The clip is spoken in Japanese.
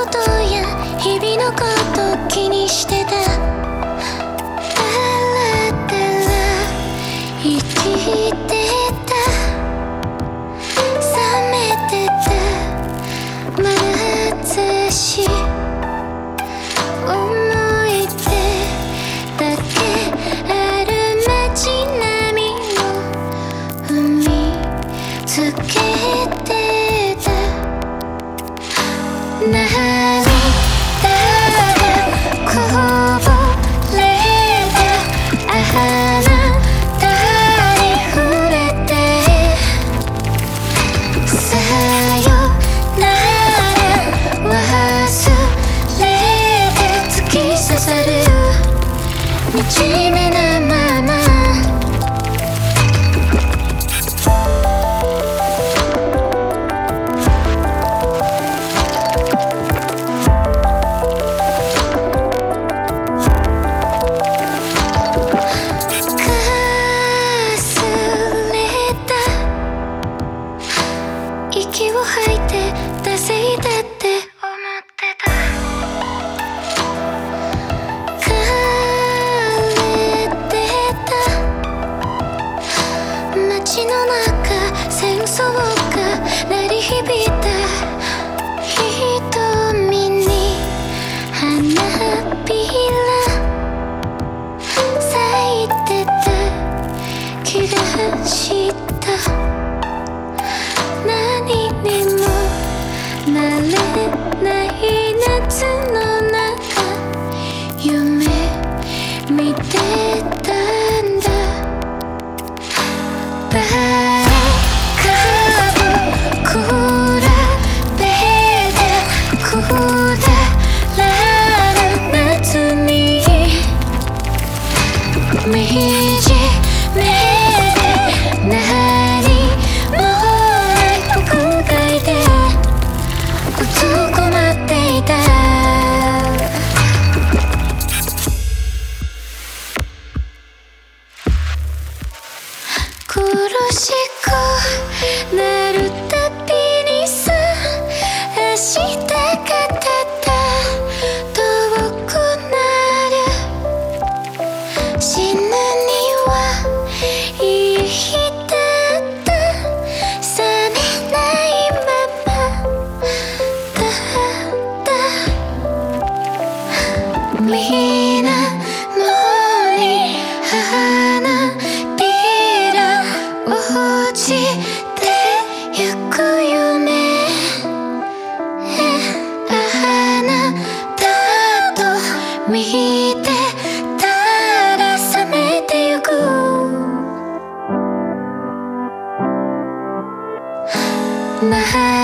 こと日々のこと気にしてた。あらたら生きてた。さめてた。まつし。思い出だけあるまちなみを踏みつけて。night so move me. 死ぬにはいい日だった冷めないまま。だったみんなのに花びら落ちてゆくよねあなたと見た my head.